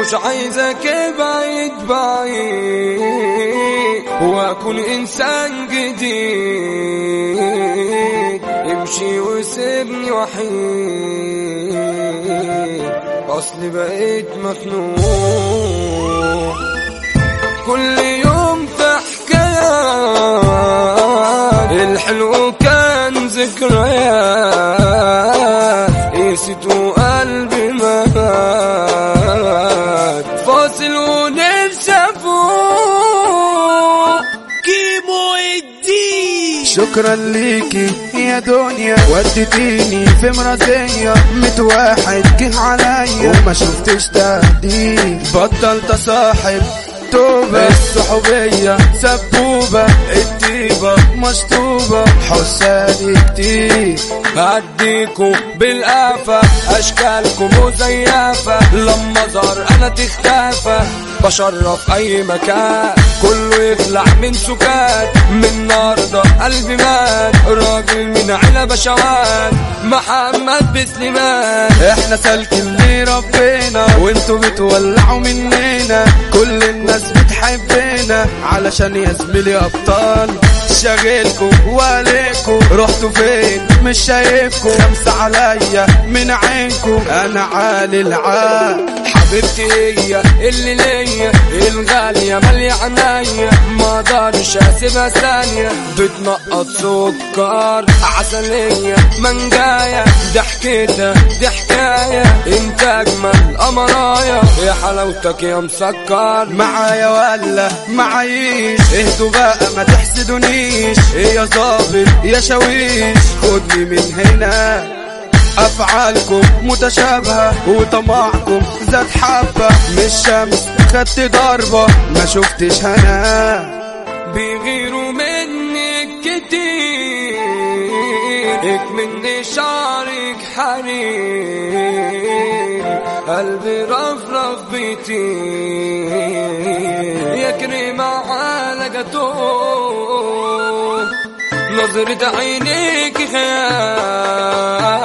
مش عايزك بعيد بعيد. وأكون إنسان جديد. امشي وسيبني وحيد اصلي بقيت مخنوق. كل يوم في حكايات. الحلو كان ذكريات. قست شكرا ليكي يا دنيا. وديتيني في مرضية ميت واحد جه عليا. وما شفتش تهديد بطلت صاحب توبة. الصحوبية سبوبة. الطيبة مشطوبة. حسادي كتير هديكوا بالقافة أشكالكم مزيفة لما ظهر أنا تختفى. بشرف أي مكان. كله يخلع من سكات من النهارده قلبي مات. راجل من عيلة بشوات محمد بسليمان إحنا سالكين لربنا وانتوا بتولعوا مننا. كل الناس بتحبنا. علشان يا زميلي أبطال. شاغلكوا وعليكوا رحتوا فين؟ مش شايفكوا خمسة عليا من عينكوا أنا عالي العال. حبيبتي اللي ليا الغالية مالية عنايا ما أقدرش أسيبها ثانية. بتنقط سكر عسلية منجاية ضحكتها دي حكاية. انت اجمل قمرايا يا حلاوتك يا مسكر. معايا ولا معايش اهدوا بقى ما تحسدونيش. يا ظابط يا شاويش خدني من هنا. أفعالكم متشابهة وطمعكم. زاد حبة مش شمس خدت ضربة ما شفتش هنا بيغيروا منك كتير مني شعرك حنين قلبي رفرف بيطير. يا كريمة على جاتوه نظرة عينيك خيال.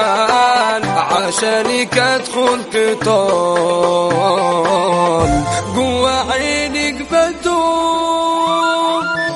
عشانك أدخل قطار جوا عينك بدوب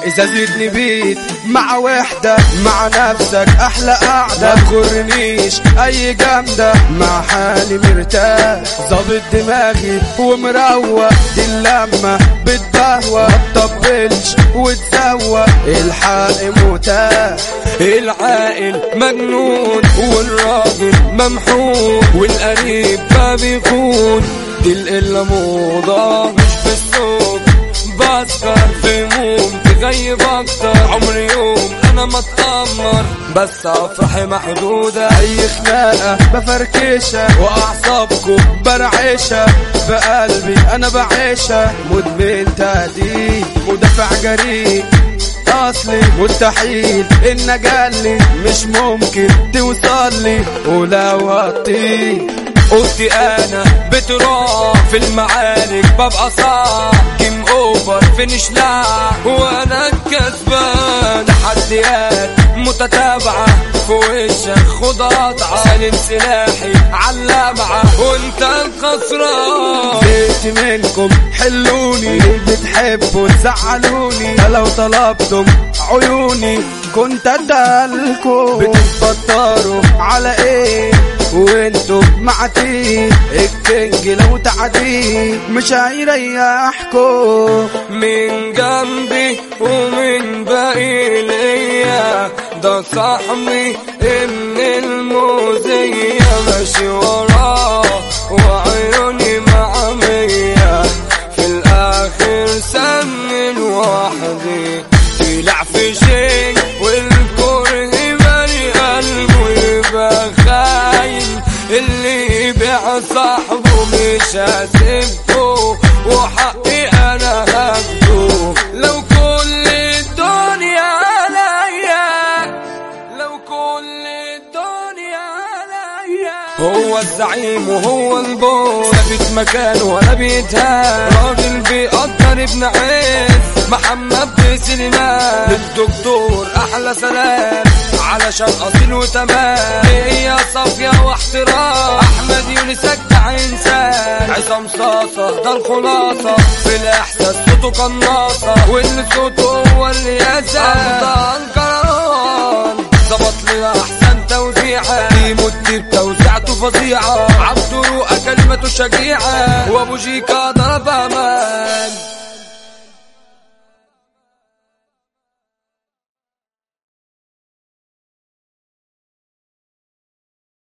إذا زدني بيت مع وحدة مع نفسك أحلى قعدة. تخرنيش أي جامدة. مع حالي مرتاح ظابط دماغي ومروق. دي اللمة بتبهوى. متطبلش وتسوى. الحق متاح العاقل مجنون والراجل ممحون والقريب ما بيكون دي القلة موضة مش بالسوق بسكر في هموم تغيب أكتر. عمري يوم أنا ما أتأمر. بس افرحي محدودة أي خناقة بفركشها وأعصابكم برعشها بقلبي أنا بعيشها مدمن تهديد مدافع جريء أصلي مستحيل إن جالي مش ممكن توصل لي ولو هطير أنا بتروح في المعارك ببقى صعب جيم اوفر فينش لا وأنا الكسبان تحديات متتابعة في وشك خد قطعة سلاحي علامعة وانت الخسران. زهقت منكم حلوني. بتحبوا؟ تزعلوني. لو طلبتم عيوني كنت أدالكم. بتتبطروا على إيه؟ وانتوا معتيه الكينج لو تعديه مش هيريحكم. من جنبي ومن باقي ليا ده صاحبي ابن الموزية. ماشي وراه خاين اللي يبيع صاحبه مش هسيبه وحقي أنا هاخده لو كل الدنيا عليا لو كل الدنيا عليا هو الزعيم وهو البوس ثابت مكانه ولا بيتهان راجل ابن عز محمد بسليمان للدكتور أحلى سلام. علشان أصيل وتمام. هي صافية واحترام. أحمد يونس اجدع إنسان. عصام صاصة ده الخلاصة في الإحساس صوته قناصة. واللي صوته هو اللي يسال أفضل كران ظبط لنا أحسن توزيعة. يمد بتوزيعته فظيعة. عبد رؤى كلمته شجيعة. وأبو جيكا ضرب أمان.